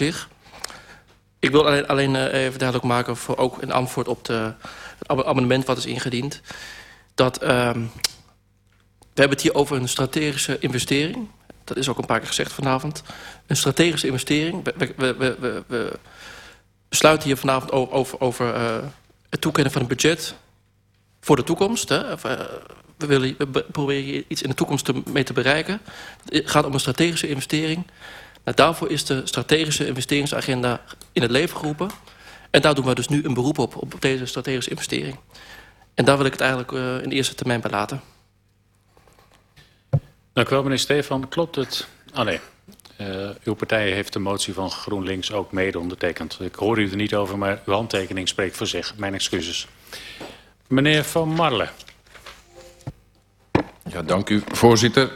zich. Ik wil alleen, alleen uh, even duidelijk maken, voor ook een antwoord op de, het amendement wat is ingediend. Dat, uh, we hebben het hier over een strategische investering. Dat is ook een paar keer gezegd vanavond. Een strategische investering. We, we, we, we besluiten hier vanavond over, over, over uh, het toekennen van een budget voor de toekomst. Hè. Uh, we, willen, we proberen hier iets in de toekomst te, mee te bereiken. Het gaat om een strategische investering. Nou, daarvoor is de strategische investeringsagenda in het leven geroepen. En daar doen we dus nu een beroep op, op deze strategische investering. En daar wil ik het eigenlijk uh, in de eerste termijn bij laten. Dank u wel, meneer Stefan. Klopt het? Ah nee, uh, uw partij heeft de motie van GroenLinks ook mede ondertekend. Ik hoor u er niet over, maar uw handtekening spreekt voor zich. Mijn excuses. Meneer Van Marle. Ja, dank u, voorzitter.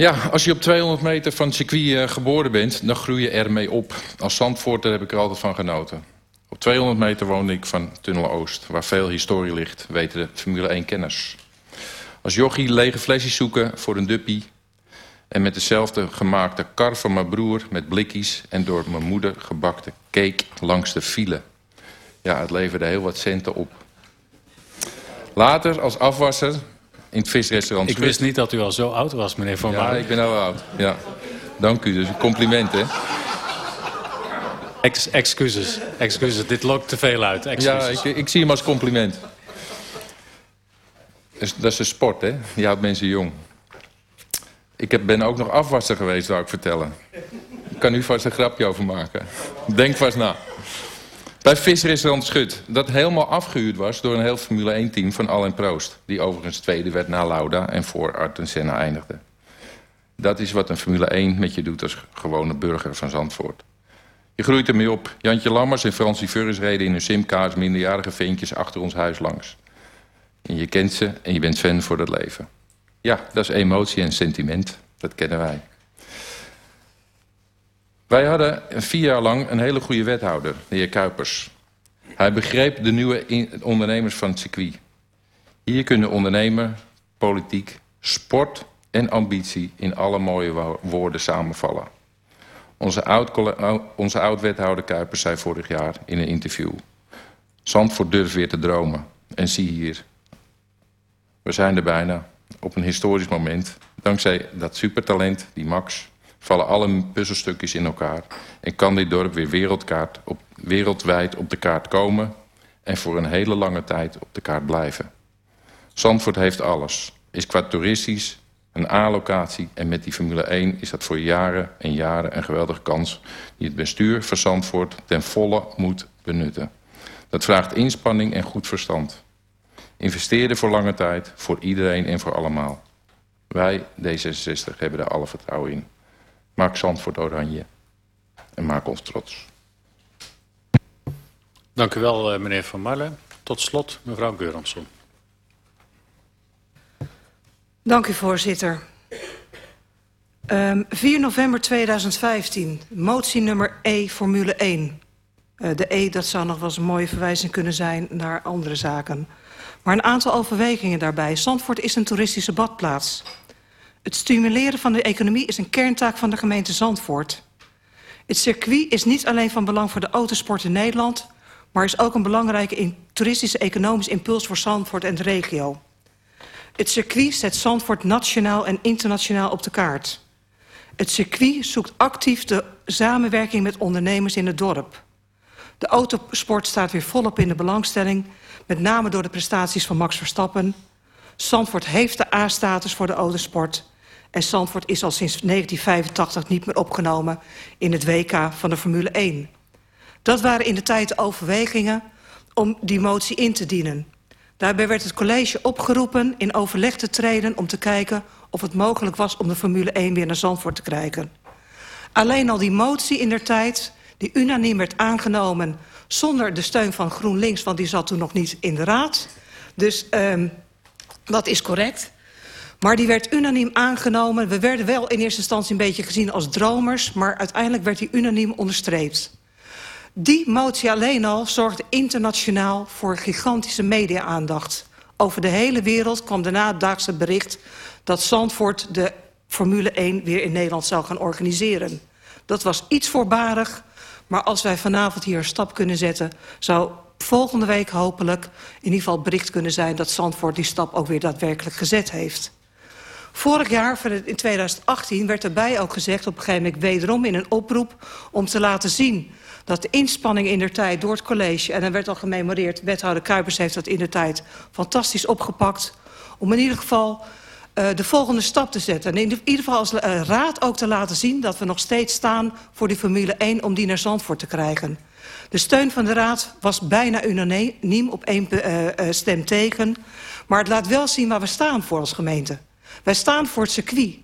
Ja, als je op 200 meter van het circuit uh, geboren bent, dan groei je ermee op. Als Zandvoorter heb ik er altijd van genoten. Op 200 meter woonde ik van Tunnel Oost, waar veel historie ligt, weten de Formule 1-kenners. Als jochie lege flesjes zoeken voor een duppie... en met dezelfde gemaakte kar van mijn broer met blikkies... en door mijn moeder gebakte cake langs de file. Ja, het leverde heel wat centen op. Later, als afwasser in het visrestaurant... Ik wist niet dat u al zo oud was, meneer Van Ja, ik ben al oud. Ja. Dank u, dus een compliment, hè. Ex excuses, excuses. Dit lokt te veel uit. Excuses. Ja, ik, ik zie hem als compliment. Dat is een sport, hè? Je houdt mensen jong. Ik heb, ben ook nog afwasser geweest, zou ik vertellen. Ik kan u vast een grapje over maken. Denk vast na. Bij visrestaurant Schut, dat helemaal afgehuurd was... door een heel Formule 1-team van Alain Proost... die overigens tweede werd na Lauda en voor Arten Senna eindigde. Dat is wat een Formule 1 met je doet als gewone burger van Zandvoort. Je groeit ermee op. Jantje Lammers en Fransie Furris reden in hun simkaars... minderjarige ventjes achter ons huis langs. En je kent ze en je bent fan voor het leven. Ja, dat is emotie en sentiment. Dat kennen wij. Wij hadden vier jaar lang een hele goede wethouder, de heer Kuipers. Hij begreep de nieuwe ondernemers van het circuit. Hier kunnen ondernemer, politiek, sport en ambitie in alle mooie woorden samenvallen. Onze oud-wethouder oud Kuipers zei vorig jaar in een interview... Zandvoort durft weer te dromen. En zie hier, we zijn er bijna, op een historisch moment. Dankzij dat supertalent, die Max, vallen alle puzzelstukjes in elkaar... en kan dit dorp weer wereldkaart op, wereldwijd op de kaart komen... en voor een hele lange tijd op de kaart blijven. Zandvoort heeft alles. Is qua toeristisch een A-locatie... en met die Formule 1 is dat voor jaren en jaren een geweldige kans... die het bestuur van Zandvoort ten volle moet benutten. Dat vraagt inspanning en goed verstand... Investeren voor lange tijd, voor iedereen en voor allemaal. Wij, D66, hebben er alle vertrouwen in. Maak Zandvoort oranje en maak ons trots. Dank u wel, eh, meneer Van Marle. Tot slot, mevrouw Geuransson. Dank u, voorzitter. Um, 4 november 2015, motie nummer E, Formule 1. Uh, de E, dat zou nog wel eens een mooie verwijzing kunnen zijn naar andere zaken. Maar een aantal overwegingen daarbij. Zandvoort is een toeristische badplaats. Het stimuleren van de economie is een kerntaak van de gemeente Zandvoort. Het circuit is niet alleen van belang voor de autosport in Nederland... maar is ook een belangrijke toeristische economisch impuls voor Zandvoort en de regio. Het circuit zet Zandvoort nationaal en internationaal op de kaart. Het circuit zoekt actief de samenwerking met ondernemers in het dorp. De autosport staat weer volop in de belangstelling met name door de prestaties van Max Verstappen. Zandvoort heeft de A-status voor de autosport. En Zandvoort is al sinds 1985 niet meer opgenomen in het WK van de Formule 1. Dat waren in de tijd de overwegingen om die motie in te dienen. Daarbij werd het college opgeroepen in overleg te treden... om te kijken of het mogelijk was om de Formule 1 weer naar Zandvoort te krijgen. Alleen al die motie in der tijd, die unaniem werd aangenomen zonder de steun van GroenLinks, want die zat toen nog niet in de raad. Dus um, dat is correct. Maar die werd unaniem aangenomen. We werden wel in eerste instantie een beetje gezien als dromers... maar uiteindelijk werd die unaniem onderstreept. Die motie alleen al zorgde internationaal voor gigantische media-aandacht. Over de hele wereld kwam daarna het dagse bericht... dat Zandvoort de Formule 1 weer in Nederland zou gaan organiseren. Dat was iets voorbarig. Maar als wij vanavond hier een stap kunnen zetten... zou volgende week hopelijk in ieder geval bericht kunnen zijn... dat Zandvoort die stap ook weer daadwerkelijk gezet heeft. Vorig jaar, in 2018, werd erbij ook gezegd... op een gegeven moment wederom in een oproep om te laten zien dat de inspanning in de tijd door het college... en er werd al gememoreerd, wethouder Kuipers heeft dat in de tijd fantastisch opgepakt... om in ieder geval uh, de volgende stap te zetten. En in ieder geval als uh, raad ook te laten zien... dat we nog steeds staan voor die Formule 1 om die naar Zandvoort te krijgen. De steun van de raad was bijna unaniem op één uh, stem tegen. Maar het laat wel zien waar we staan voor als gemeente. Wij staan voor het circuit.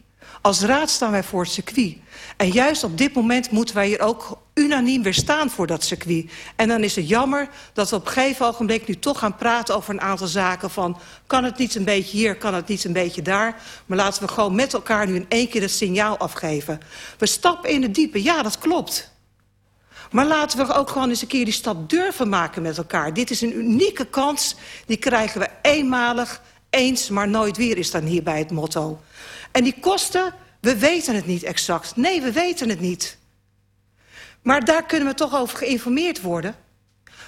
Als raad staan wij voor het circuit. En juist op dit moment moeten wij hier ook unaniem weer staan voor dat circuit. En dan is het jammer dat we op een gegeven ogenblik nu toch gaan praten over een aantal zaken van... kan het niet een beetje hier, kan het niet een beetje daar. Maar laten we gewoon met elkaar nu in één keer het signaal afgeven. We stappen in het diepe, ja dat klopt. Maar laten we ook gewoon eens een keer die stap durven maken met elkaar. Dit is een unieke kans, die krijgen we eenmalig, eens, maar nooit weer is dan hierbij het motto. En die kosten, we weten het niet exact. Nee, we weten het niet. Maar daar kunnen we toch over geïnformeerd worden.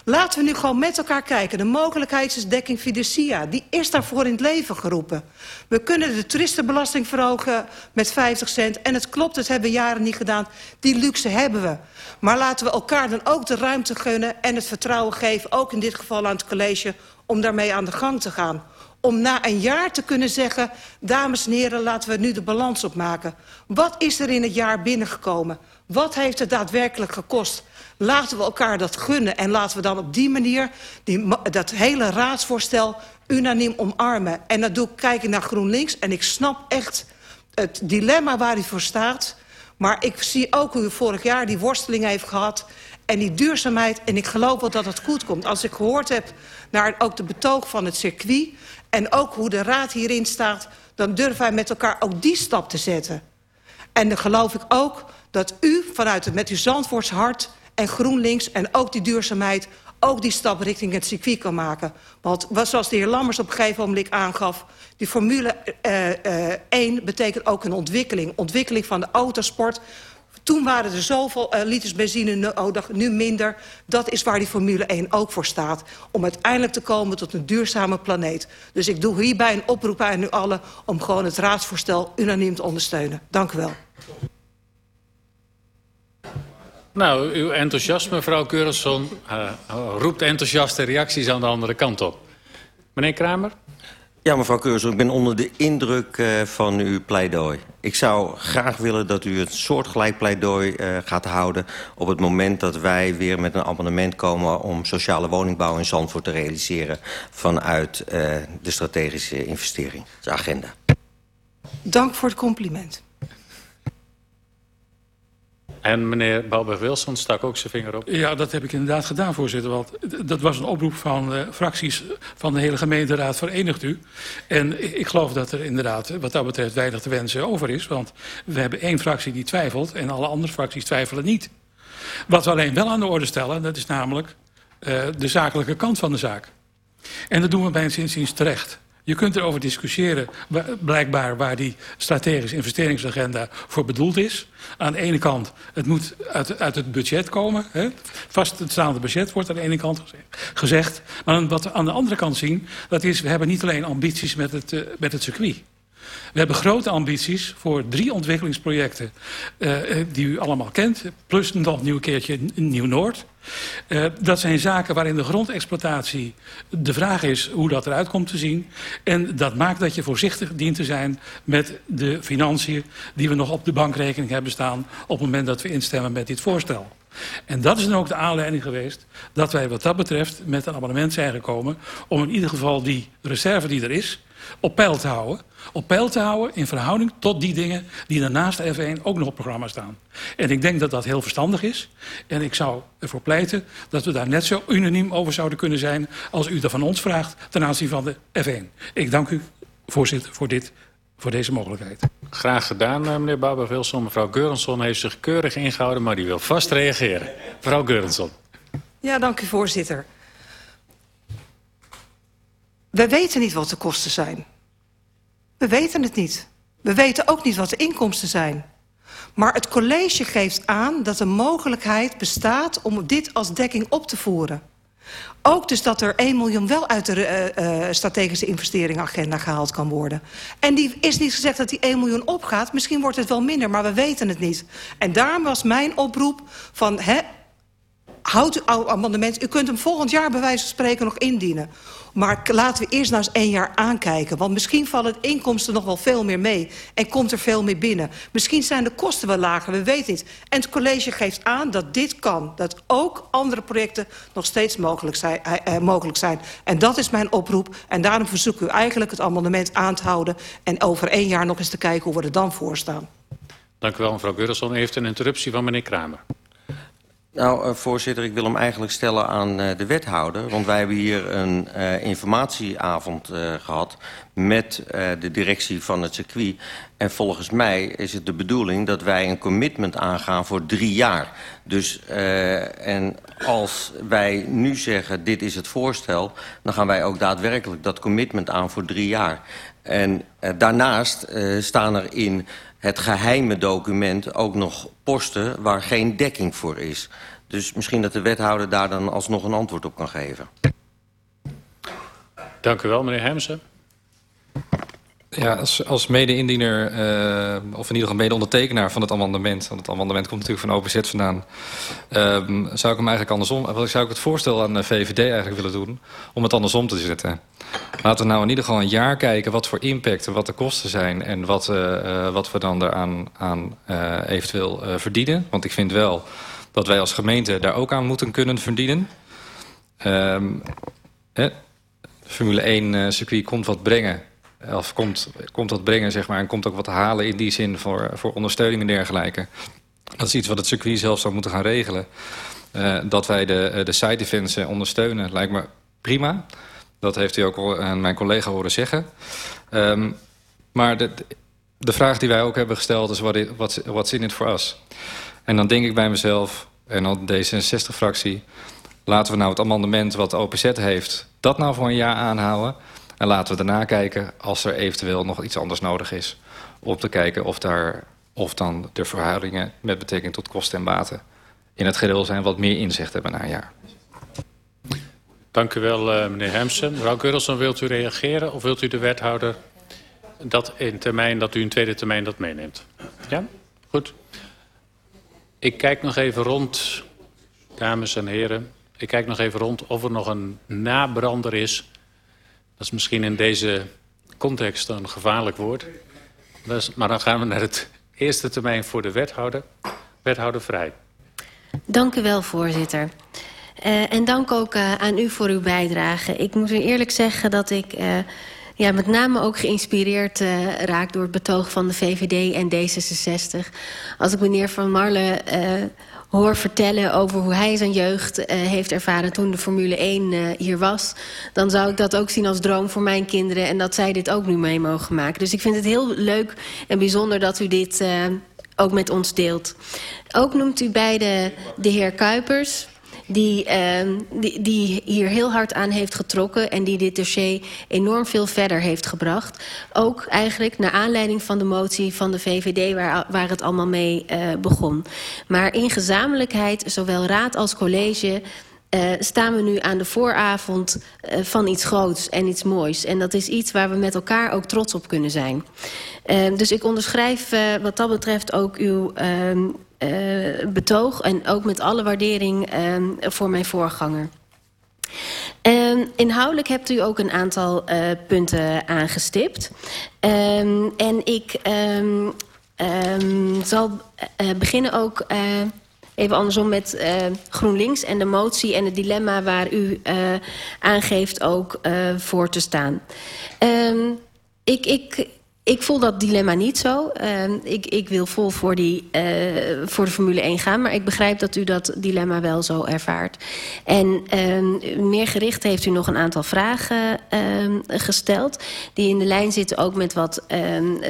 Laten we nu gewoon met elkaar kijken. De mogelijkheidsdekking fiducia, die is daarvoor in het leven geroepen. We kunnen de toeristenbelasting verhogen met 50 cent. En het klopt, dat hebben we jaren niet gedaan. Die luxe hebben we. Maar laten we elkaar dan ook de ruimte gunnen en het vertrouwen geven... ook in dit geval aan het college, om daarmee aan de gang te gaan om na een jaar te kunnen zeggen... dames en heren, laten we nu de balans opmaken. Wat is er in het jaar binnengekomen? Wat heeft het daadwerkelijk gekost? Laten we elkaar dat gunnen en laten we dan op die manier... Die, dat hele raadsvoorstel unaniem omarmen. En dat doe ik kijken naar GroenLinks en ik snap echt het dilemma waar hij voor staat... Maar ik zie ook hoe u vorig jaar die worsteling heeft gehad... en die duurzaamheid. En ik geloof wel dat het goed komt. Als ik gehoord heb naar ook de betoog van het circuit... en ook hoe de raad hierin staat... dan durven wij met elkaar ook die stap te zetten. En dan geloof ik ook dat u vanuit het met uw Zandvoorts hart en GroenLinks... en ook die duurzaamheid ook die stap richting het circuit kan maken. Want zoals de heer Lammers op een gegeven moment aangaf... die Formule uh, uh, 1 betekent ook een ontwikkeling. Ontwikkeling van de autosport. Toen waren er zoveel uh, liters benzine nodig, nu minder. Dat is waar die Formule 1 ook voor staat. Om uiteindelijk te komen tot een duurzame planeet. Dus ik doe hierbij een oproep aan u allen... om gewoon het raadsvoorstel unaniem te ondersteunen. Dank u wel. Nou, uw enthousiasme, mevrouw Keurenson, uh, roept enthousiaste reacties aan de andere kant op. Meneer Kramer? Ja, mevrouw Keurenson, ik ben onder de indruk uh, van uw pleidooi. Ik zou graag willen dat u het soortgelijk pleidooi uh, gaat houden... op het moment dat wij weer met een amendement komen... om sociale woningbouw in Zandvoort te realiseren... vanuit de strategische investeringsagenda. Dank voor het compliment. En meneer Balber-Wilson stak ook zijn vinger op. Ja, dat heb ik inderdaad gedaan, voorzitter. Want dat was een oproep van uh, fracties van de hele gemeenteraad Verenigt U. En ik geloof dat er inderdaad wat dat betreft weinig te wensen over is. Want we hebben één fractie die twijfelt en alle andere fracties twijfelen niet. Wat we alleen wel aan de orde stellen, dat is namelijk uh, de zakelijke kant van de zaak. En dat doen we bij zinziens terecht. Je kunt erover discussiëren, blijkbaar, waar die strategische investeringsagenda voor bedoeld is. Aan de ene kant, het moet uit, uit het budget komen. Hè? Vast het staande budget wordt aan de ene kant gezegd. Maar wat we aan de andere kant zien, dat is, we hebben niet alleen ambities met het, uh, met het circuit. We hebben grote ambities voor drie ontwikkelingsprojecten uh, die u allemaal kent. Plus nog een keertje Nieuw-Noord. Uh, dat zijn zaken waarin de grondexploitatie de vraag is hoe dat eruit komt te zien. En dat maakt dat je voorzichtig dient te zijn met de financiën die we nog op de bankrekening hebben staan op het moment dat we instemmen met dit voorstel. En dat is dan ook de aanleiding geweest dat wij wat dat betreft met een abonnement zijn gekomen om in ieder geval die reserve die er is op peil te houden. Op peil te houden in verhouding tot die dingen die daarnaast de F1 ook nog op programma staan. En ik denk dat dat heel verstandig is. En ik zou ervoor pleiten dat we daar net zo unaniem over zouden kunnen zijn... als u dat van ons vraagt ten aanzien van de F1. Ik dank u, voorzitter, voor, dit, voor deze mogelijkheid. Graag gedaan, eh, meneer Barbara-Wilson. Mevrouw Geurenson heeft zich keurig ingehouden, maar die wil vast reageren. Mevrouw Geurenson. Ja, dank u, voorzitter. We weten niet wat de kosten zijn. We weten het niet. We weten ook niet wat de inkomsten zijn. Maar het college geeft aan dat de mogelijkheid bestaat om dit als dekking op te voeren. Ook dus dat er 1 miljoen wel uit de uh, strategische investeringagenda gehaald kan worden. En die is niet gezegd dat die 1 miljoen opgaat. Misschien wordt het wel minder, maar we weten het niet. En daarom was mijn oproep van... Hè, houd uw amendement. U kunt hem volgend jaar bij wijze van spreken nog indienen. Maar laten we eerst nou eens één jaar aankijken. Want misschien vallen de inkomsten nog wel veel meer mee. En komt er veel meer binnen. Misschien zijn de kosten wel lager, we weten niet. En het college geeft aan dat dit kan. Dat ook andere projecten nog steeds mogelijk zijn. Eh, eh mogelijk zijn. En dat is mijn oproep. En daarom verzoek u eigenlijk het amendement aan te houden. En over één jaar nog eens te kijken hoe we er dan voor staan. Dank u wel, mevrouw Gurrelson. U heeft een interruptie van meneer Kramer. Nou, uh, voorzitter, ik wil hem eigenlijk stellen aan uh, de wethouder. Want wij hebben hier een uh, informatieavond gehad met de directie van het circuit. En volgens mij is het de bedoeling dat wij een commitment aangaan voor drie jaar. Dus, en als wij nu zeggen, dit is het voorstel... dan gaan wij ook daadwerkelijk dat commitment aan voor drie jaar. En daarnaast staan er in het geheime document ook nog posten waar geen dekking voor is. Dus misschien dat de wethouder daar dan alsnog een antwoord op kan geven. Dank u wel, meneer Hemsen. Ja, als, als mede-indiener, uh, of in ieder geval mede-ondertekenaar van het amendement... want het amendement komt natuurlijk van OPZ vandaan... Uh, zou ik hem eigenlijk andersom... zou ik het voorstel aan de VVD eigenlijk willen doen... om het andersom te zetten. Laten we nou in ieder geval een jaar kijken wat voor impact en wat de kosten zijn... en wat, uh, wat we dan eraan aan, eventueel verdienen. Want ik vind wel dat wij als gemeente daar ook aan moeten kunnen verdienen. Um, hè, Formule 1 uh, circuit komt wat brengen. Of komt, komt wat brengen, zeg maar. En komt ook wat halen in die zin voor, voor ondersteuning en dergelijke. Dat is iets wat het circuit zelf zou moeten gaan regelen. Uh, dat wij de, de side ondersteunen, lijkt me prima. Dat heeft u ook al aan mijn collega horen zeggen. Um, maar de, de vraag die wij ook hebben gesteld is... wat what's in it for us? En dan denk ik bij mezelf, en dan D66-fractie... laten we nou het amendement wat de OPZ heeft... dat nou voor een jaar aanhouden. En laten we daarna kijken als er eventueel nog iets anders nodig is... om te kijken of, daar, of dan de verhoudingen met betrekking tot kosten en baten... in het geheel zijn wat meer inzicht hebben na een jaar. Dank u wel, uh, meneer Hemsen. Mevrouw Gurrelson, wilt u reageren of wilt u de wethouder... dat in termijn, dat u een tweede termijn dat meeneemt? Ja? Goed. Ik kijk nog even rond, dames en heren. Ik kijk nog even rond of er nog een nabrander is. Dat is misschien in deze context een gevaarlijk woord. Dus, maar dan gaan we naar het eerste termijn voor de wethouder. Wethouder Vrij. Dank u wel, voorzitter. Uh, en dank ook uh, aan u voor uw bijdrage. Ik moet u eerlijk zeggen dat ik... Uh, ja, met name ook geïnspireerd raakt door het betoog van de VVD en D66. Als ik meneer Van Marle hoor vertellen over hoe hij zijn jeugd uh, heeft ervaren toen de Formule 1 uh, hier was, dan zou ik dat ook zien als droom voor mijn kinderen en dat zij dit ook nu mee mogen maken. Dus ik vind het heel leuk en bijzonder dat u dit uh, ook met ons deelt. Ook noemt u beide de heer Kuipers die, uh, die, die hier heel hard aan heeft getrokken... en die dit dossier enorm veel verder heeft gebracht. Ook eigenlijk naar aanleiding van de motie van de VVD... waar, waar het allemaal mee uh, begon. Maar in gezamenlijkheid, zowel raad als college... Uh, staan we nu aan de vooravond uh, van iets groots en iets moois. En dat is iets waar we met elkaar ook trots op kunnen zijn. Uh, dus ik onderschrijf wat dat betreft ook uw ehm, betoog en ook met alle waardering uh, voor mijn voorganger. Uh, inhoudelijk hebt u ook een aantal uh, punten aangestipt. Um, en ik um, um, zal uh, beginnen ook uh, even andersom met GroenLinks en de motie en het dilemma waar u aangeeft ook voor te staan. Ik, ik, ik voel dat dilemma niet zo. Uh, ik, ik wil vol voor, die, uh, voor de Formule 1 gaan. Maar ik begrijp dat u dat dilemma wel zo ervaart. En uh, meer gericht heeft u nog een aantal vragen gesteld. Die in de lijn zitten ook met wat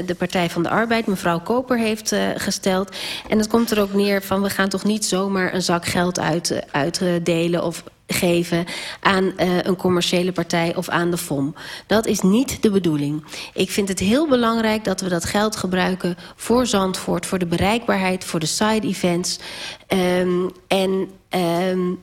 de Partij van de Arbeid, mevrouw Koper, heeft uh, gesteld. En dat komt er ook neer van we gaan toch niet zomaar een zak geld uit, uitdelen... of geven aan uh, een commerciële partij of aan de FOM. Dat is niet de bedoeling. Ik vind het heel belangrijk dat we dat geld gebruiken voor Zandvoort, voor de bereikbaarheid, voor de side events. Um, en um,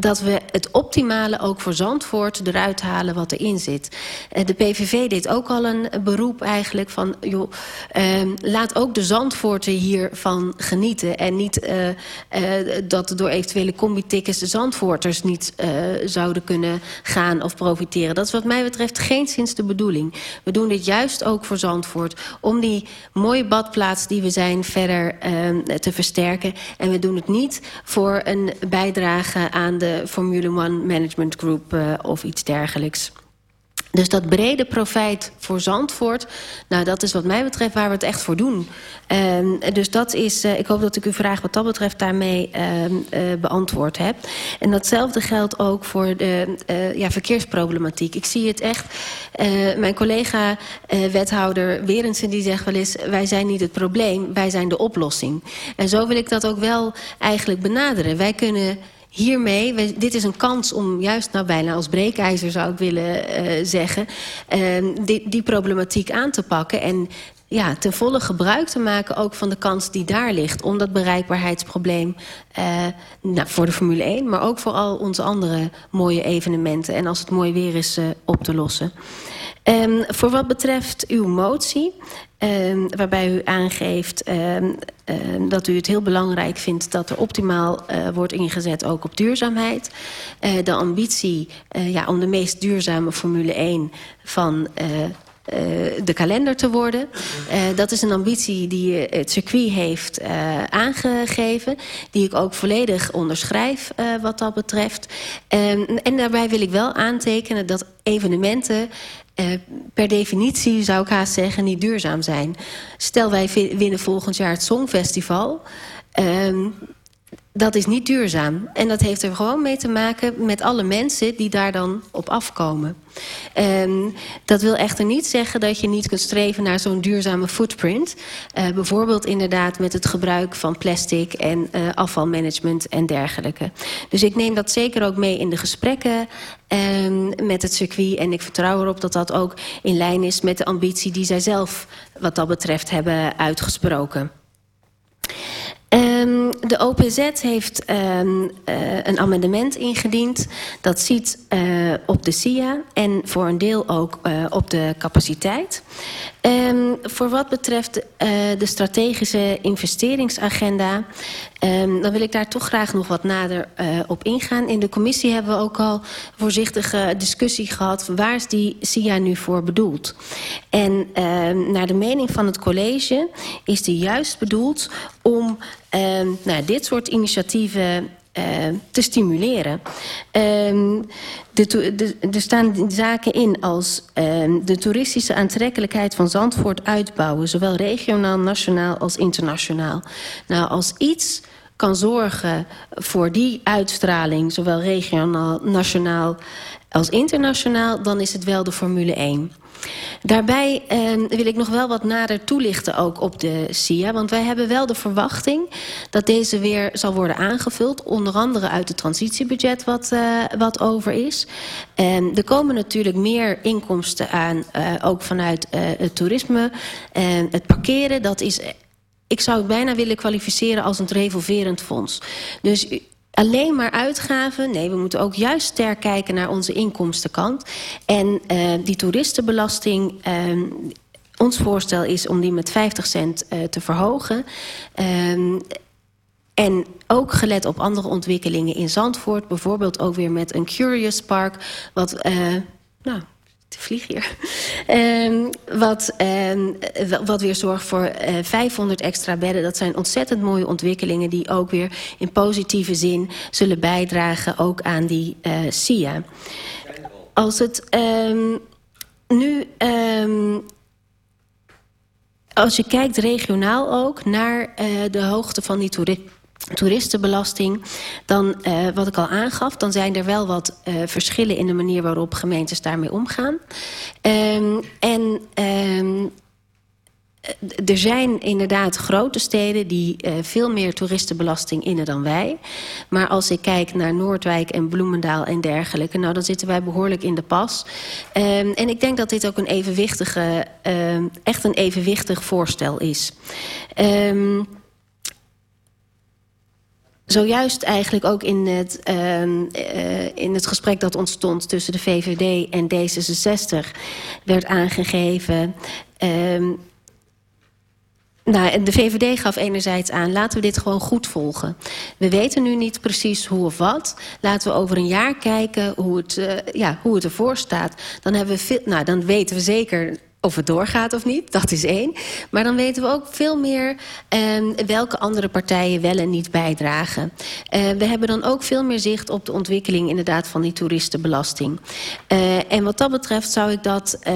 dat we het optimale ook voor Zandvoort eruit halen wat erin zit. Eh, de PVV deed ook al een beroep eigenlijk van... joh, uh, laat ook de Zandvoorten hiervan genieten. En niet uh, uh, dat door eventuele combi-tickets de Zandvoorters niet zouden kunnen gaan of profiteren. Dat is wat mij betreft geen sinds de bedoeling. We doen dit juist ook voor Zandvoort. Om die mooie badplaats die we zijn verder ehm, te versterken. En we doen het niet voor een bijdrage aan de Formule One Management Group uh, of iets dergelijks. Dus dat brede profijt voor Zandvoort, nou dat is wat mij betreft waar we het echt voor doen. Um, dus dat is, uh, ik hoop dat ik uw vraag wat dat betreft daarmee um, uh, beantwoord heb. En datzelfde geldt ook voor de ja, verkeersproblematiek. Ik zie het echt, mijn collega wethouder Werensen die zegt wel eens... wij zijn niet het probleem, wij zijn de oplossing. En zo wil ik dat ook wel eigenlijk benaderen. Wij kunnen hiermee, dit is een kans om juist nou bijna als breekijzer zou ik willen uh, zeggen... Uh, die, die problematiek aan te pakken en ja, ten volle gebruik te maken ook van de kans die daar ligt... om dat bereikbaarheidsprobleem uh, nou, voor de Formule 1... maar ook voor al onze andere mooie evenementen... en als het mooi weer is, uh, op te lossen. Um, voor wat betreft uw motie, um, waarbij u aangeeft um, dat u het heel belangrijk vindt dat er optimaal uh, wordt ingezet ook op duurzaamheid. Uh, de ambitie uh, ja, om de meest duurzame Formule 1 van de kalender te worden. Dat is een ambitie die het circuit heeft aangegeven. Die ik ook volledig onderschrijf wat dat betreft. En daarbij wil ik wel aantekenen dat evenementen uh, per definitie, zou ik haast zeggen, niet duurzaam zijn. Stel, wij winnen volgend jaar het Songfestival. Um, dat is niet duurzaam. En dat heeft er gewoon mee te maken met alle mensen die daar dan op afkomen. Um, dat wil echter niet zeggen dat je niet kunt streven naar zo'n duurzame footprint. Uh, bijvoorbeeld inderdaad met het gebruik van plastic en uh, afvalmanagement en dergelijke. Dus ik neem dat zeker ook mee in de gesprekken um, met het circuit. En ik vertrouw erop dat dat ook in lijn is met de ambitie die zij zelf wat dat betreft hebben uitgesproken. Um, de OPZ heeft um, uh, een amendement ingediend. Dat ziet uh, op de SIA en voor een deel ook uh, op de capaciteit. Um, voor wat betreft de strategische investeringsagenda... Dan wil ik daar toch graag nog wat nader op ingaan. In de commissie hebben we ook al voorzichtige discussie gehad... waar is die SIA nu voor bedoeld? En naar de mening van het college is die juist bedoeld om nou, dit soort initiatieven uh, te stimuleren. De, er staan zaken in als de toeristische aantrekkelijkheid van Zandvoort uitbouwen... zowel regionaal, nationaal als internationaal. Nou, als iets kan zorgen voor die uitstraling... zowel regionaal, nationaal als internationaal... dan is het wel de Formule 1. Daarbij eh, wil ik nog wel wat nader toelichten ook op de SIA. Want wij hebben wel de verwachting dat deze weer zal worden aangevuld. Onder andere uit het transitiebudget wat, uh, wat over is. En er komen natuurlijk meer inkomsten aan, uh, ook vanuit uh, het toerisme. En het parkeren, dat is ik zou het bijna willen kwalificeren als een revolverend fonds. Dus alleen maar uitgaven. Nee, we moeten ook juist sterk kijken naar onze inkomstenkant. En uh, die toeristenbelasting... Uh, ons voorstel is om die met 50 cent uh, te verhogen. Um, en ook gelet op andere ontwikkelingen in Zandvoort. Bijvoorbeeld ook weer met een Curious Park. Wat, uh, nou, vlieg hier. Um, wat, um, wat weer zorgt voor uh, eh, 500 extra bedden. Dat zijn ontzettend mooie ontwikkelingen... die ook weer in positieve zin zullen bijdragen... ook aan die uh, SIA. Als het um, nu... als je kijkt regionaal ook naar uh, de hoogte van die toeristen toeristenbelasting. Dan, uh, wat ik al aangaf, dan zijn er wel wat uh, verschillen in de manier waarop gemeentes daarmee omgaan. Um, en um, er zijn inderdaad grote steden die veel meer toeristenbelasting innen dan wij. Maar als ik kijk naar Noordwijk en Bloemendaal en dergelijke... nou, dan zitten wij behoorlijk in de pas. Um, en ik denk dat dit ook een evenwichtige, echt een evenwichtig voorstel is. Um, zojuist eigenlijk ook in het, uh, in het gesprek dat ontstond tussen de VVD en D66 werd aangegeven. Uh, nou, de VVD gaf enerzijds aan, laten we dit gewoon goed volgen. We weten nu niet precies hoe of wat. Laten we over een jaar kijken hoe het, uh, ja, hoe het ervoor staat. Dan, hebben we veel, nou, dan weten we zeker of het doorgaat of niet, dat is één. Maar dan weten we ook veel meer um, welke andere partijen wel en niet bijdragen. Uh, we hebben dan ook veel meer zicht op de ontwikkeling inderdaad van die toeristenbelasting. Uh, en wat dat betreft zou ik dat uh,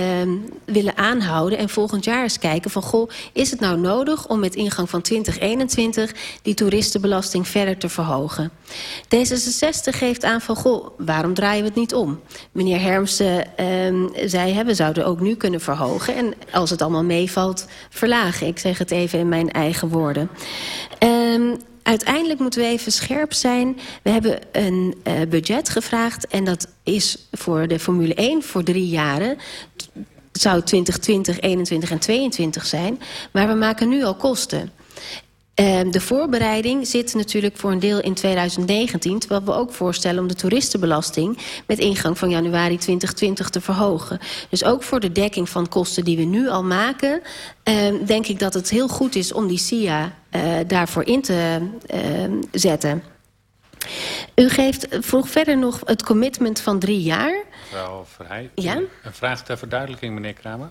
willen aanhouden en volgend jaar eens kijken van goh, is het nou nodig om met ingang van 2021 die toeristenbelasting verder te verhogen? D66 geeft aan van goh, waarom draaien we het niet om? Meneer Hermsen zei, hè, we zouden ook nu kunnen verhogen En als het allemaal meevalt, verlagen. Ik zeg het even in mijn eigen woorden. Um, uiteindelijk moeten we even scherp zijn. We hebben een uh, budget gevraagd en dat is voor de Formule 1 voor drie jaren. Zou 2020, 21 en 22 zijn. Maar we maken nu al kosten. Um, de voorbereiding zit natuurlijk voor een deel in 2019... terwijl we ook voorstellen om de toeristenbelasting... met ingang van januari 2020 te verhogen. Dus ook voor de dekking van kosten die we nu al maken... Um, denk ik dat het heel goed is om die SIA uh, daarvoor in te uh, zetten. U geeft, vroeg verder nog het commitment van drie jaar. Mevrouw Verheij, ja? een vraag ter verduidelijking, meneer Kramer.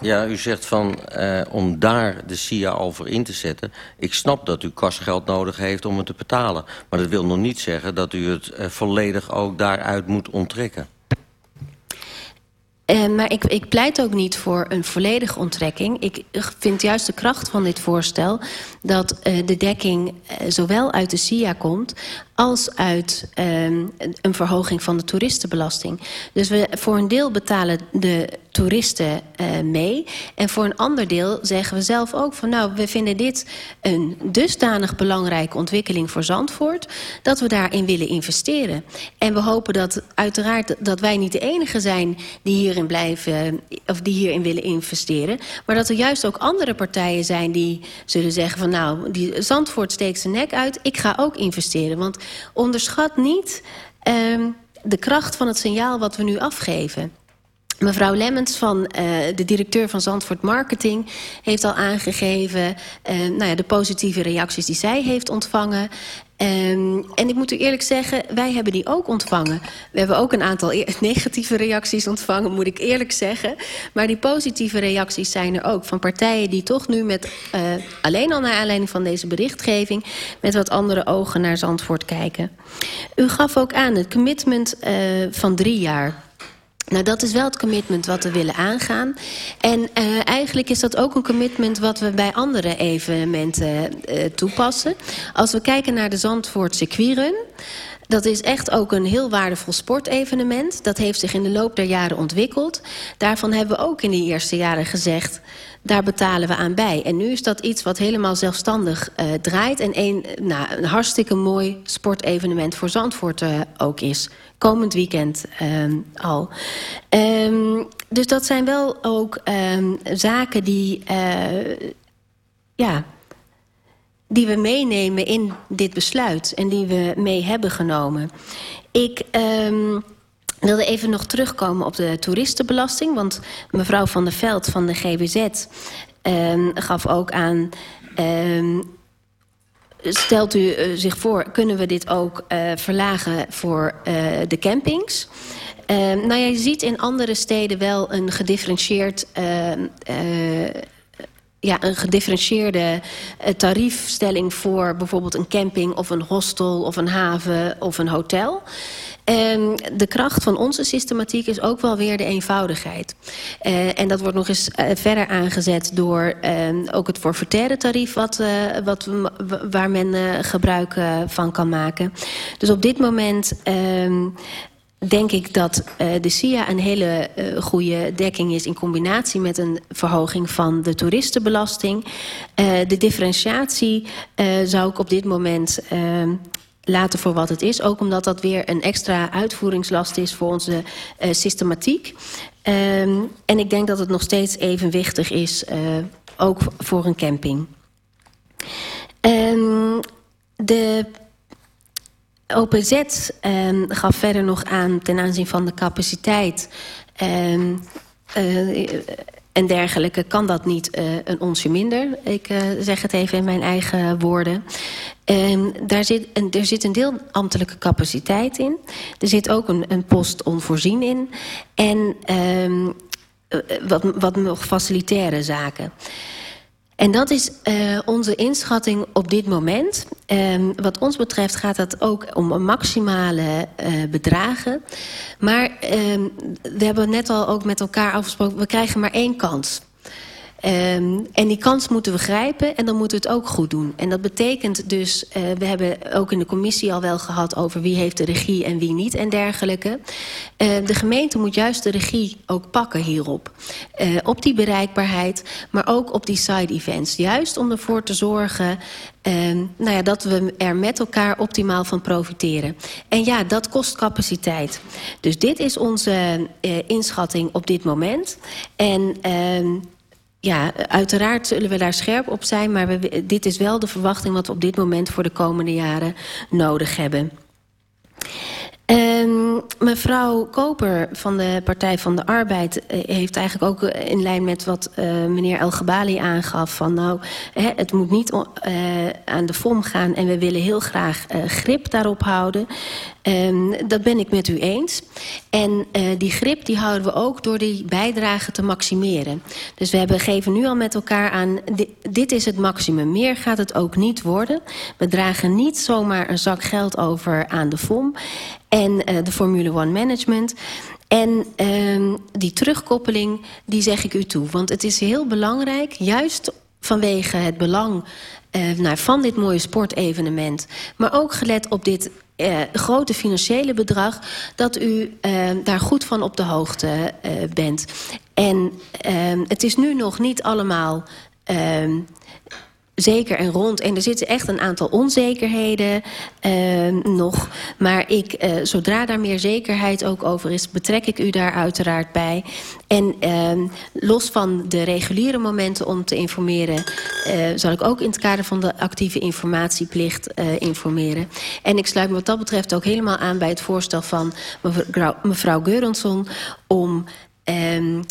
Ja, u zegt van uh, om daar de al voor in te zetten. Ik snap dat u kasgeld nodig heeft om het te betalen. Maar dat wil nog niet zeggen dat u het uh, volledig ook daaruit moet onttrekken. Uh, maar ik, ik pleit ook niet voor een volledige onttrekking. Ik vind juist de kracht van dit voorstel... dat uh, de dekking uh, zowel uit de SIA komt als uit um, een verhoging van de toeristenbelasting. Dus we voor een deel betalen de toeristen mee. En voor een ander deel zeggen we zelf ook van... nou, we vinden dit een dusdanig belangrijke ontwikkeling voor Zandvoort... dat we daarin willen investeren. En we hopen dat uiteraard dat wij niet de enige zijn... die blijven, of die hierin willen investeren... maar dat er juist ook andere partijen zijn die zullen zeggen van... nou, die Zandvoort steekt zijn nek uit, ik ga ook investeren. Want onderschat niet um, de kracht van het signaal wat we nu afgeven. Mevrouw Lemmens, van, uh, de directeur van Zandvoort Marketing... heeft al aangegeven uh, nou ja, de positieve reacties die zij heeft ontvangen. Um, en ik moet u eerlijk zeggen, wij hebben die ook ontvangen. We hebben ook een aantal e negatieve reacties ontvangen, moet ik eerlijk zeggen. Maar die positieve reacties zijn er ook van partijen die toch nu met... Uh, alleen al naar aanleiding van deze berichtgeving... met wat andere ogen naar Zandvoort kijken. U gaf ook aan het commitment uh, van drie jaar... Nou, dat is wel het commitment wat we willen aangaan. En uh, eigenlijk is dat ook een commitment wat we bij andere evenementen uh, toepassen. Als we kijken naar de Zandvoort circuitrun... Dat is echt ook een heel waardevol sportevenement. Dat heeft zich in de loop der jaren ontwikkeld. Daarvan hebben we ook in de eerste jaren gezegd... daar betalen we aan bij. En nu is dat iets wat helemaal zelfstandig uh, draait... en een, nou, een hartstikke mooi sportevenement voor Zandvoort ook is. Komend weekend um, al. Um, dus dat zijn wel ook um, zaken die... Uh, ja die we meenemen in dit besluit en die we mee hebben genomen. Ik wilde even nog terugkomen op de toeristenbelasting... want mevrouw Van der Veld van de um, gaf ook aan... Um, stelt u uh, zich voor, kunnen we dit ook uh, verlagen voor uh, de campings... Uh, nou je ziet in andere steden wel een gedifferentieerd uh, ja, een gedifferentieerde tariefstelling voor bijvoorbeeld een camping of een hostel of een haven of een hotel. En de kracht van onze systematiek is ook wel weer de eenvoudigheid. Uh, en dat wordt nog eens uh, verder aangezet door uh, ook het forfaitaire tarief... Wat, wat, waar men gebruik van kan maken. Dus op dit moment denk ik dat uh, de SIA een hele uh, goede dekking is... in combinatie met een verhoging van de toeristenbelasting. Uh, de differentiatie zou ik op dit moment laten voor wat het is. Ook omdat dat weer een extra uitvoeringslast is voor onze systematiek. Um, en ik denk dat het nog steeds evenwichtig is, ook voor een camping. Um, de OPZ um, gaf verder nog aan ten aanzien van de capaciteit... Uh, en dergelijke kan dat niet uh, een onsje minder. Ik uh, zeg het even in mijn eigen woorden. Um, daar zit, een, er zit een deel ambtelijke capaciteit in. Er zit ook een, een post onvoorzien in. En um, wat, wat nog facilitaire zaken. En dat is uh, onze inschatting op dit moment. Um, wat ons betreft gaat het ook om maximale uh, bedragen. Maar um, we hebben net al ook met elkaar afgesproken... we krijgen maar één kans. Um, en die kans moeten we grijpen en dan moeten we het ook goed doen. En dat betekent dus, uh, we hebben ook in de commissie al wel gehad... over wie heeft de regie en wie niet en dergelijke. Uh, de gemeente moet juist de regie ook pakken hierop. Uh, op die bereikbaarheid, maar ook op die side events. Juist om ervoor te zorgen um, nou ja, dat we er met elkaar optimaal van profiteren. En ja, dat kost capaciteit. Dus dit is onze inschatting op dit moment. En... Ja, uiteraard zullen we daar scherp op zijn... maar dit is wel de verwachting wat we op dit moment voor de komende jaren nodig hebben. Um, mevrouw Koper van de Partij van de Arbeid uh, heeft eigenlijk ook uh, in lijn met wat uh, meneer El Gabali aangaf. Van nou, hè, het moet niet aan de FOM gaan en we willen heel graag grip daarop houden. Um, dat ben ik met u eens. En die grip die houden we ook door die bijdrage te maximeren. Dus we hebben, geven nu al met elkaar aan, dit, is het maximum. Meer gaat het ook niet worden. We dragen niet zomaar een zak geld over aan de FOM en uh, de Formule One Management. En uh, die terugkoppeling, die zeg ik u toe. Want het is heel belangrijk, juist vanwege het belang uh, van dit mooie sportevenement... maar ook gelet op dit uh, grote financiële bedrag... dat u uh, daar goed van op de hoogte uh, bent. En het is nu nog niet allemaal zeker en rond. En er zitten echt een aantal onzekerheden uh, nog. Maar ik, uh, zodra daar meer zekerheid ook over is... betrek ik u daar uiteraard bij. En uh, los van de reguliere momenten om te informeren... zal ik ook in het kader van de actieve informatieplicht informeren. En ik sluit me wat dat betreft ook helemaal aan... bij het voorstel van mevrouw, mevrouw Geurensson... om um,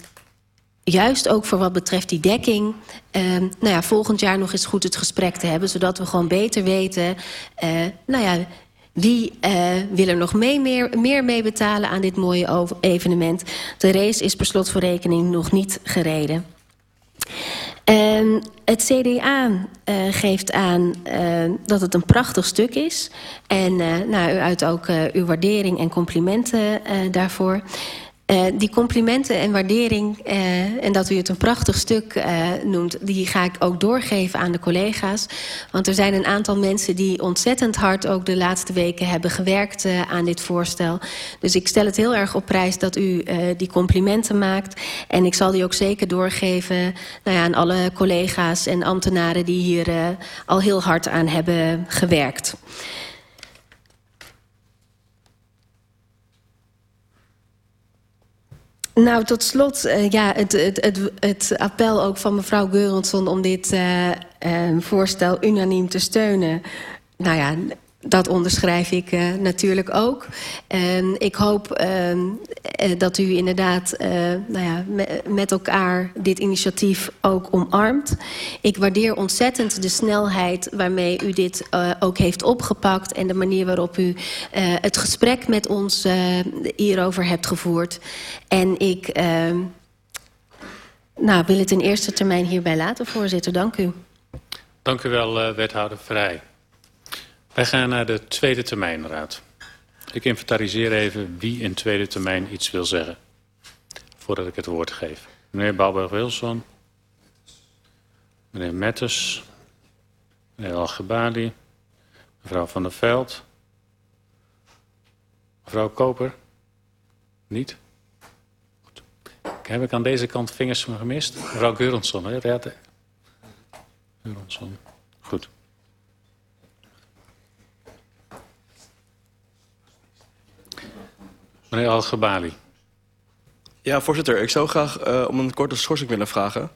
juist ook voor wat betreft die dekking... Uh, nou ja, volgend jaar nog eens goed het gesprek te hebben... zodat we gewoon beter weten... Uh, nou ja, wie uh, wil er nog mee, meer, meer mee betalen aan dit mooie evenement? De race is per slot voor rekening nog niet gereden. Uh, het CDA uh, geeft aan uh, dat het een prachtig stuk is. En uh, nou, u uit ook uw waardering en complimenten daarvoor. Uh, die complimenten en waardering, uh, en dat u het een prachtig stuk uh, noemt... die ga ik ook doorgeven aan de collega's. Want er zijn een aantal mensen die ontzettend hard... ook de laatste weken hebben gewerkt aan dit voorstel. Dus ik stel het heel erg op prijs dat u die complimenten maakt. En ik zal die ook zeker doorgeven nou ja, aan alle collega's en ambtenaren... die hier al heel hard aan hebben gewerkt. Nou, tot slot, uh, ja, het, het, het, het, appel ook van mevrouw Geurensson... om dit uh, uh, voorstel unaniem te steunen. Nou ja, dat onderschrijf ik uh, natuurlijk ook. Uh, ik hoop uh, dat u inderdaad nou ja, me, met elkaar dit initiatief ook omarmt. Ik waardeer ontzettend de snelheid waarmee u dit ook heeft opgepakt... en de manier waarop u het gesprek met ons hierover hebt gevoerd. En ik ehm, nou, wil het in eerste termijn hierbij laten, voorzitter. Dank u. Dank u wel, wethouder Vrij. Wij gaan naar de tweede termijnraad. Ik inventariseer even wie in tweede termijn iets wil zeggen. Voordat ik het woord geef. Meneer Bouwberg-Wilson. Meneer Metters. Meneer Algebali. Mevrouw Van der Veld. Mevrouw Koper. Niet? Goed. Heb ik aan deze kant vingers van gemist? Mevrouw Geurensson, hè? Raad- Geurensson. Goed. Meneer Al-Gabali. Ja, voorzitter. Ik zou graag uh, om een korte schorsing willen vragen.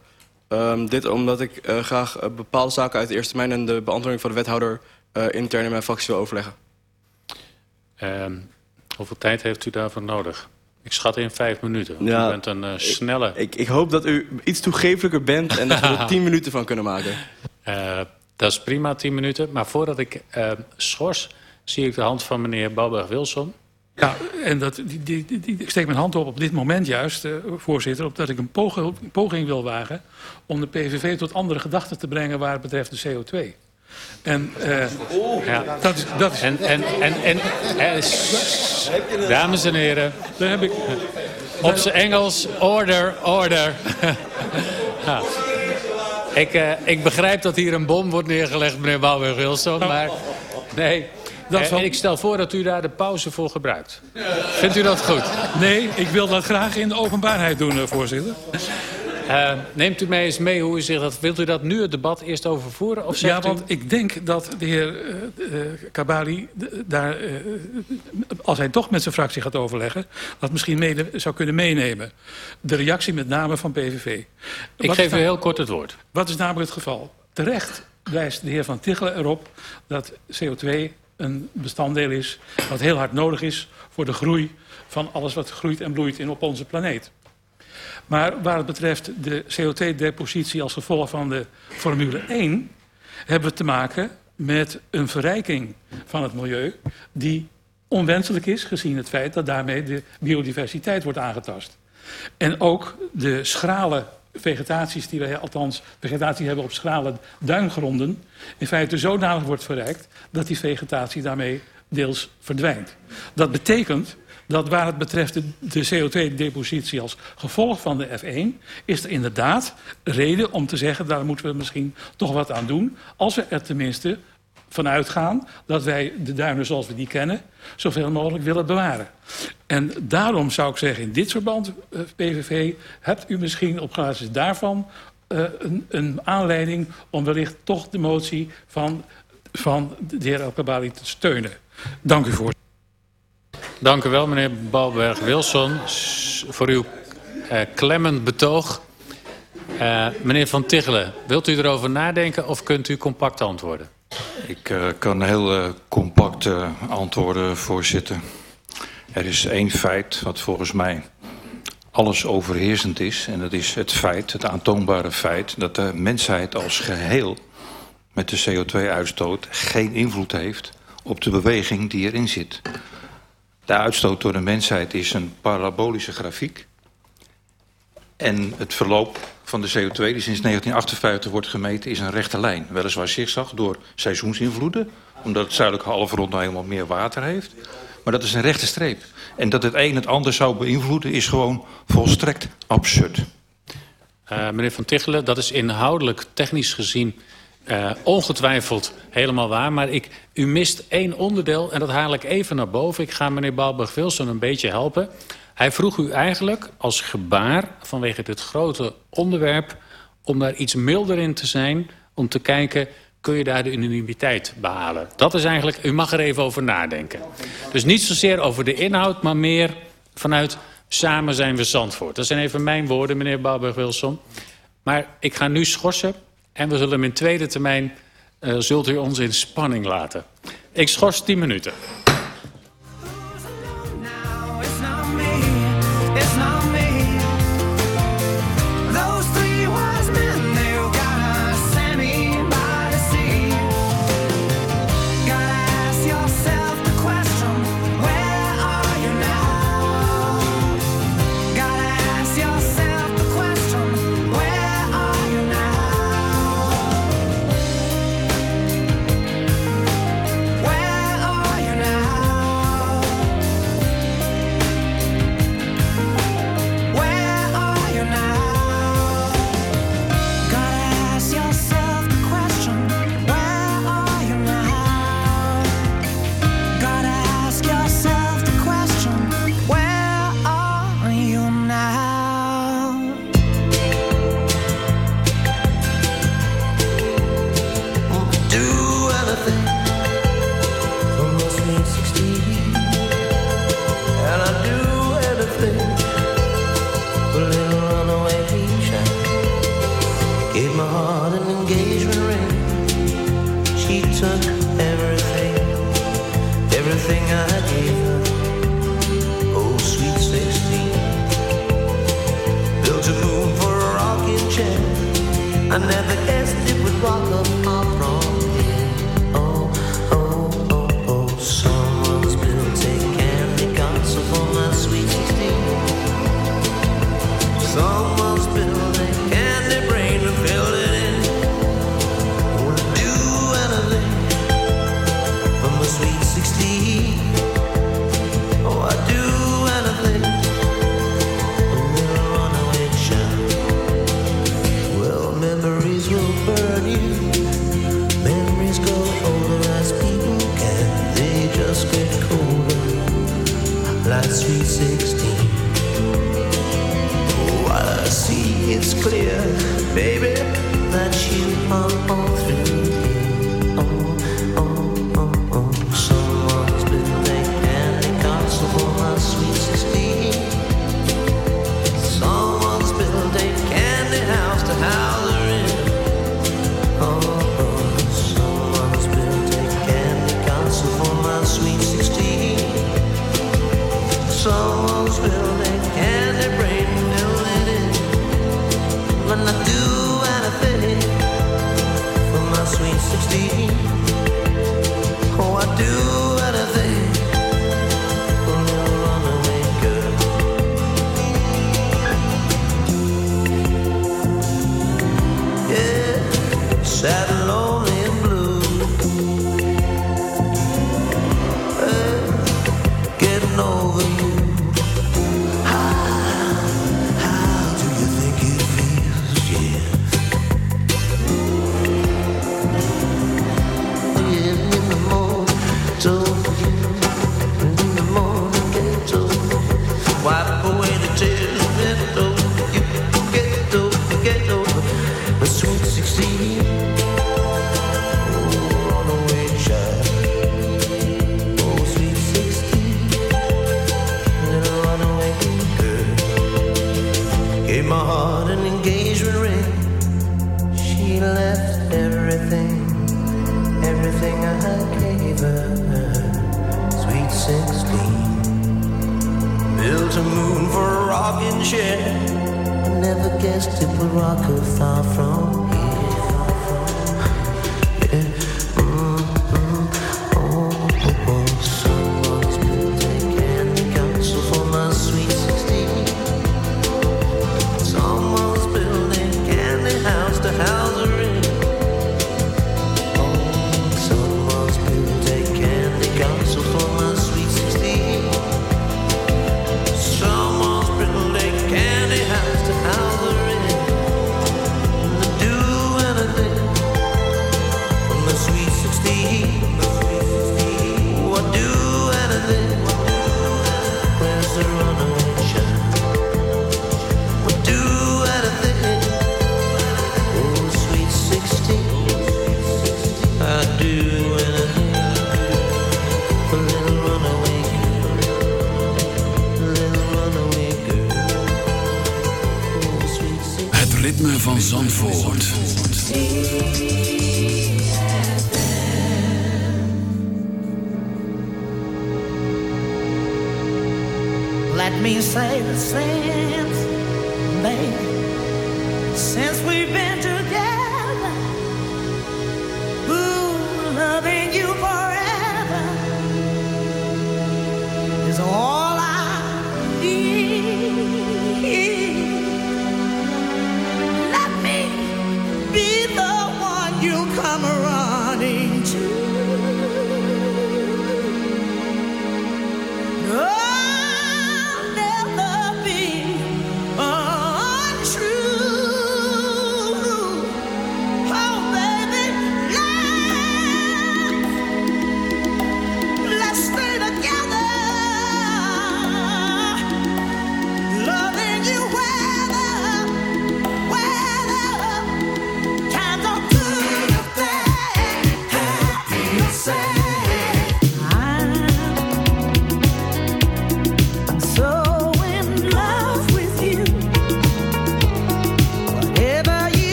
Um, dit omdat ik uh, graag uh, bepaalde zaken uit de eerste termijn... en de beantwoording van de wethouder intern in mijn fractie wil overleggen. Um, hoeveel tijd heeft u daarvoor nodig? Ik schat in vijf minuten. Ja, u bent een snelle... Ik, ik, hoop dat u iets toegevelijker bent en dat we er tien minuten van kunnen maken. dat is prima, tien minuten. Maar voordat ik schors, zie ik de hand van meneer Bouwberg-Wilson... Ja, en dat, die, die, die, ik steek mijn hand op op dit moment juist, uh, voorzitter... omdat ik een poging, poging, wil wagen om de PVV tot andere gedachten te brengen... waar het betreft de CO2. En, oh. ja. dat, is, dat is... En, en, en, en, en dames en heren, daar heb ik... Op zijn Engels, order, order. ja. ik, uh, ik begrijp dat hier een bom wordt neergelegd, meneer Bouwberg-Wilson, maar... Nee, dat en, ik stel voor dat u daar de pauze voor gebruikt. Vindt u dat goed? Nee, ik wil dat graag in de openbaarheid doen, uh, voorzitter. Uh, neemt u mij eens mee hoe u zich dat... Wilt u dat nu het debat eerst over voeren? Of ja, u... want ik denk dat de heer uh, Kabali daar... als hij toch met zijn fractie gaat overleggen... dat misschien mede zou kunnen meenemen. De reactie met name van PVV. Ik wat geef u heel kort het woord. Wat is namelijk het geval? Terecht wijst de heer Van Tichelen erop dat CO2 een bestanddeel is wat heel hard nodig is voor de groei van alles wat groeit en bloeit in op onze planeet. Maar waar het betreft de CO2-depositie als gevolg van de Formule 1... hebben we te maken met een verrijking van het milieu... die onwenselijk is gezien het feit dat daarmee de biodiversiteit wordt aangetast. En ook de schrale vegetaties die wij, althans vegetatie hebben op schrale duingronden, in feite zodanig wordt verrijkt dat die vegetatie daarmee deels verdwijnt. Dat betekent dat waar het betreft de, de CO2-depositie als gevolg van de F1... is er inderdaad reden om te zeggen... daar moeten we misschien toch wat aan doen... als we er tenminste vanuit gaan dat wij de duinen zoals we die kennen... zoveel mogelijk willen bewaren. En daarom zou ik zeggen, in dit verband, uh, PVV... hebt u misschien op basis daarvan uh, een, een, aanleiding... om wellicht toch de motie van, van de heer El te steunen. Dank u voor. Dank u wel, meneer Balberg-Wilson, voor uw uh, klemmend betoog. Uh, meneer Van Tichelen, wilt u erover nadenken of kunt u compact antwoorden? Ik uh, kan heel compact antwoorden, voorzitter. Er is één feit wat volgens mij alles overheersend is. En dat is het feit, het aantoonbare feit... dat de mensheid als geheel met de CO2-uitstoot geen invloed heeft... op de beweging die erin zit. De uitstoot door de mensheid is een parabolische grafiek. En het verloop van de CO2 die sinds 1958 wordt gemeten is een rechte lijn. Weliswaar zigzag door seizoensinvloeden, omdat het zuidelijke halfrond nou helemaal meer water heeft. Maar dat is een rechte streep. En dat het een het ander zou beïnvloeden is gewoon volstrekt absurd. Uh, meneer Van Tichelen, dat is inhoudelijk technisch gezien uh, ongetwijfeld helemaal waar. Maar ik, u mist één onderdeel en dat haal ik even naar boven. Ik ga meneer Balberg-Wilson een beetje helpen. Hij vroeg u eigenlijk als gebaar vanwege dit grote onderwerp... om daar iets milder in te zijn, om te kijken... kun je daar de unanimiteit behalen. Dat is eigenlijk, u mag er even over nadenken. Dus niet zozeer over de inhoud, maar meer vanuit... samen zijn we Zandvoort. Dat zijn even mijn woorden, meneer Balberg-Wilson. Maar ik ga nu schorsen en we zullen hem in tweede termijn... Uh, zult u ons in spanning laten. Ik schors 10 minuten. A moon for a rocking chair. I never guessed it would rock her far from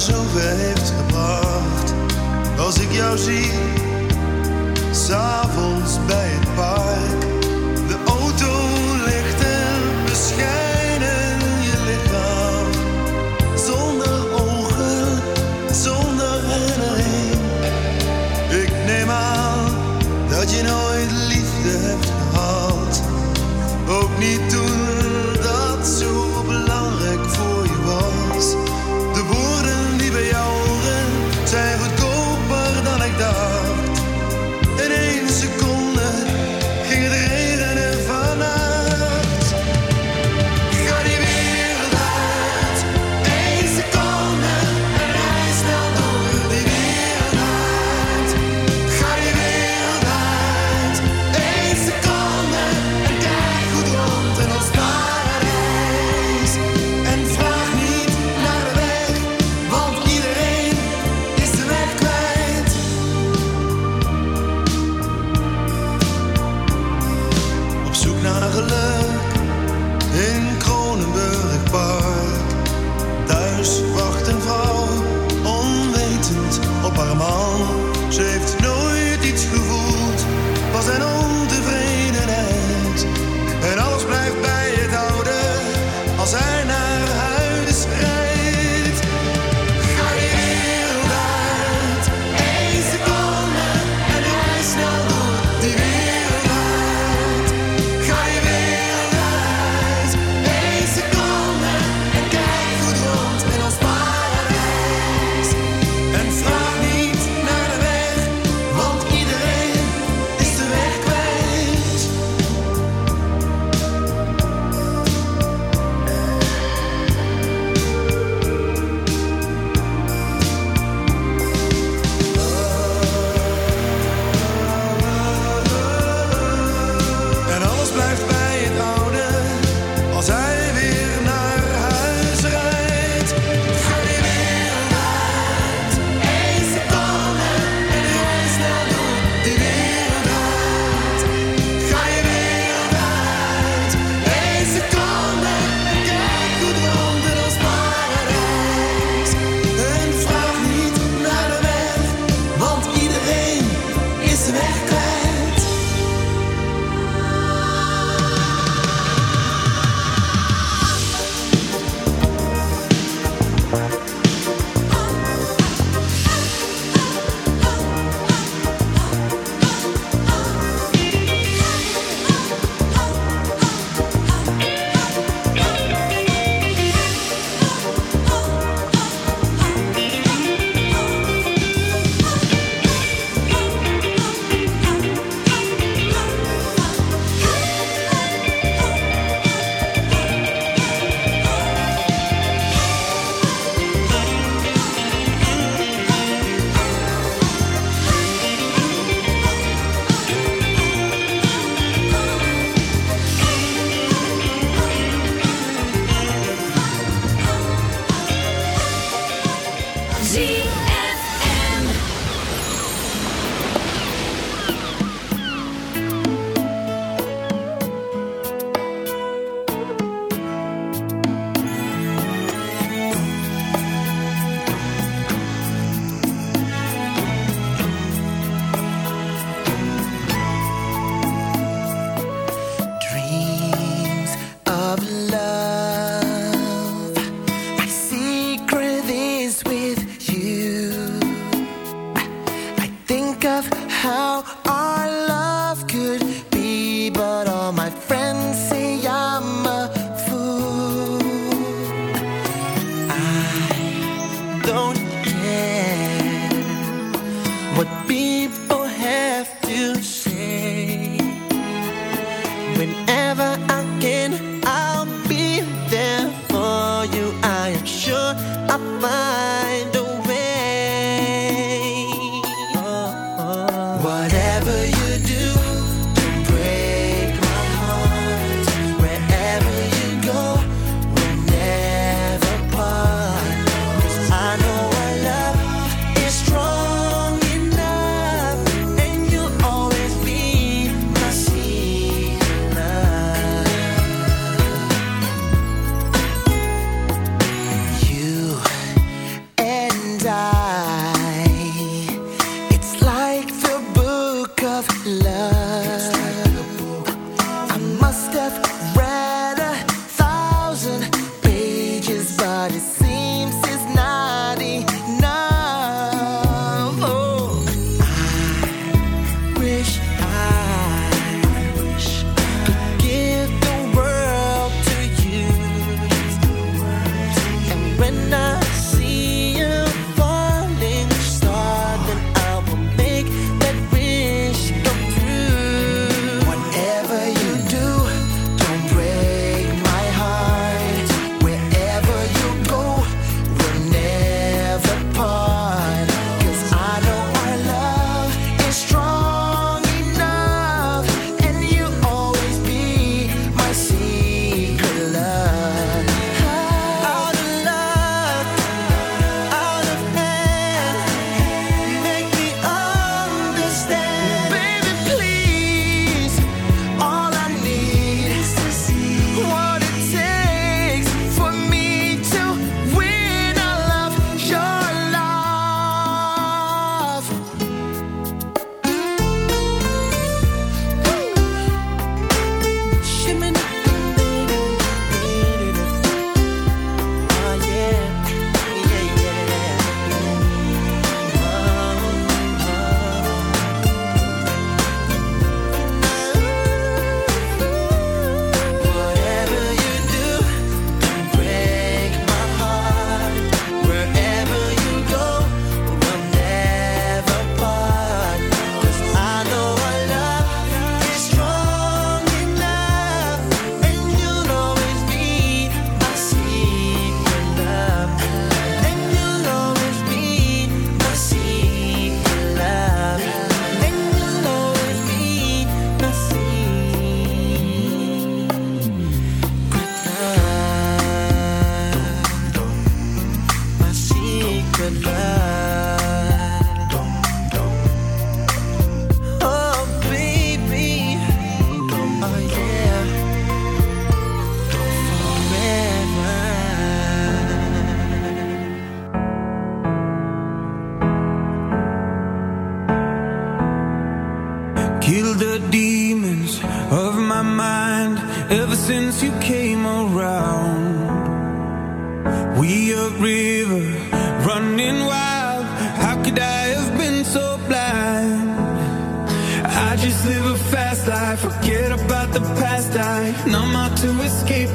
zoveel heeft gebracht. Als ik jou zie, s'avonds bij het paard.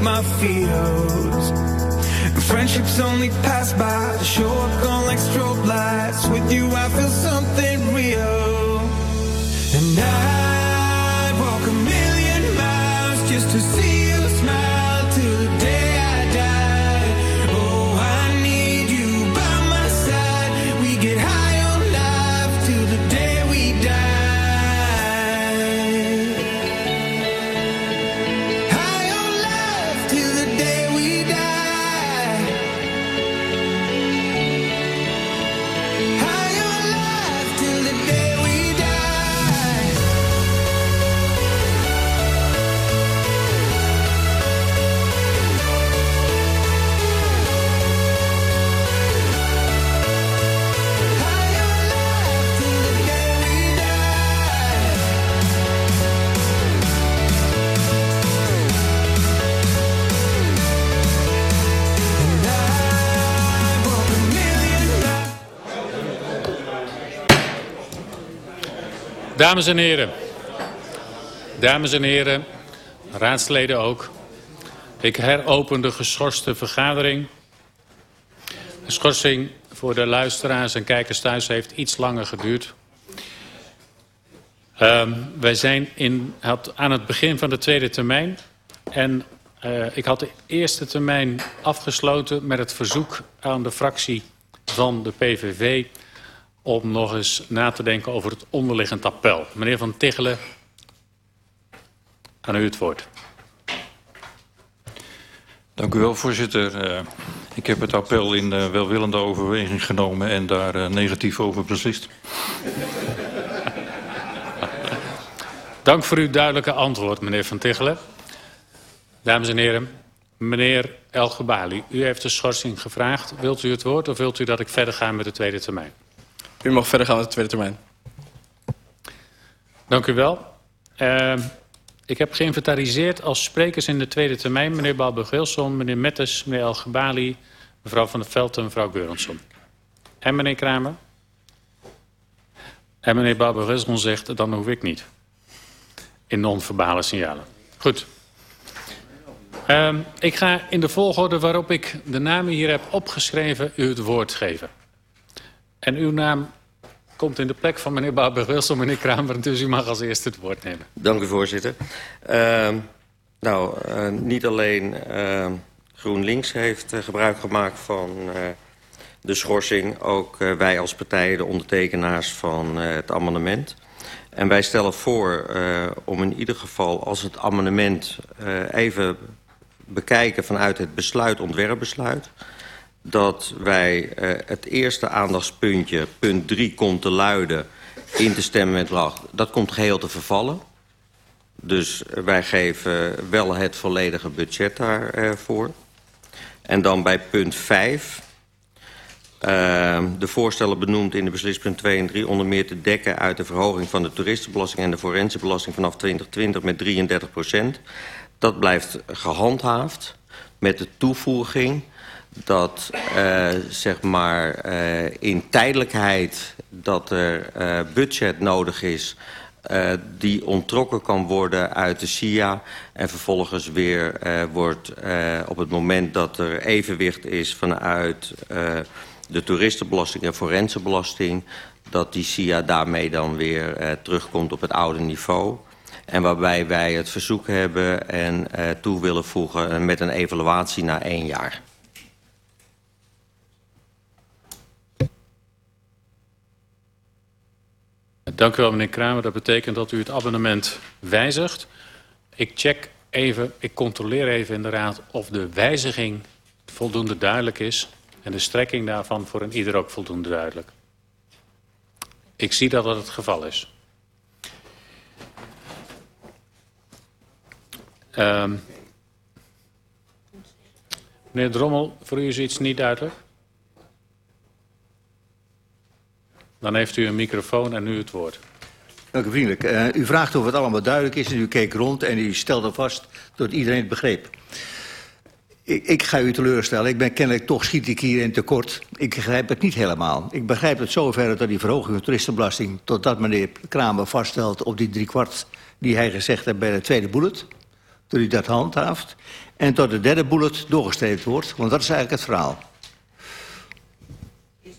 My fears. Friendships only pass by, show up gone like strobe lights. With you, I feel something real. Dames en heren. Dames en heren. Raadsleden ook. Ik heropen de geschorste vergadering. De schorsing voor de luisteraars en kijkers thuis heeft iets langer geduurd. Ehm, wij zijn in, had aan het begin van de tweede termijn. En eh, ik had de eerste termijn afgesloten met het verzoek aan de fractie van de PVV om nog eens na te denken over het onderliggend appel. Meneer Van Tichelen, aan u het woord. Dank u wel, voorzitter. Eh, ik heb het appel in welwillende overweging genomen en daar eh, negatief over beslist. Dank voor uw duidelijke antwoord, meneer Van Tichelen. Dames en heren, meneer El Gebali, u heeft de schorsing gevraagd. Wilt u het woord of wilt u dat ik verder ga met de tweede termijn? U mag verder gaan met de tweede termijn. Dank u wel. Uh, ik heb geïnventariseerd als sprekers in de tweede termijn... meneer Balbe-Gilson, meneer Mettes, meneer El Gebali... mevrouw Van der Veld en mevrouw Geurensson. En meneer Kramer? En meneer Balbe-Gilson zegt, dan hoef ik niet. In non-verbale signalen. Goed. Uh, ik ga in de volgorde waarop ik de namen hier heb opgeschreven... u het woord geven. En uw naam komt in de plek van meneer Barber-Wilson, meneer Kramer. Dus u mag als eerste het woord nemen. Dank u, voorzitter. Uh, nou, uh, niet alleen uh, GroenLinks heeft uh, gebruik gemaakt van uh, de schorsing... ook wij als partij, de ondertekenaars van het amendement. En wij stellen voor om in ieder geval, als het amendement even bekijken... vanuit het besluit, ontwerpbesluit dat wij uh, het eerste aandachtspuntje, punt 3, komt te luiden... in te stemmen met lach, dat komt geheel te vervallen. Dus wij geven wel het volledige budget daarvoor. En dan bij punt 5... Uh, de voorstellen benoemd in de beslispunt 2 en 3... onder meer te dekken uit de verhoging van de toeristenbelasting... en de forensenbelasting vanaf 2020 met 33 procent. Dat blijft gehandhaafd met de toevoeging dat uh, zeg maar uh, in tijdelijkheid dat er uh, budget nodig is die ontrokken kan worden uit de SIA en vervolgens weer wordt op het moment dat er evenwicht is vanuit de toeristenbelasting en forensenbelasting dat die SIA daarmee dan weer terugkomt op het oude niveau. En waarbij wij het verzoek hebben en toe willen voegen met een evaluatie na één jaar. Dank u wel, meneer Kramer. Dat betekent dat u het abonnement wijzigt. Ik check even, ik controleer even in de raad of de wijziging voldoende duidelijk is... en de strekking daarvan voor een ieder ook voldoende duidelijk. Ik zie dat dat het geval is. Um, meneer Drommel, voor u is iets niet duidelijk? Dan heeft u een microfoon en nu het woord. Dank u vriendelijk. Uh, u vraagt of het allemaal duidelijk is en u keek rond en u stelde vast dat iedereen het begreep. Ik, ik ga u teleurstellen. Ik ben kennelijk toch schiet ik hierin tekort. Ik begrijp het niet helemaal. Ik begrijp het zover dat die verhoging van toeristenbelasting... totdat meneer Kramer vaststelt op die driekwart die hij gezegd heeft bij de tweede bullet. Dat hij dat handhaaft. En tot de derde bullet doorgestreept wordt. Want dat is eigenlijk het verhaal.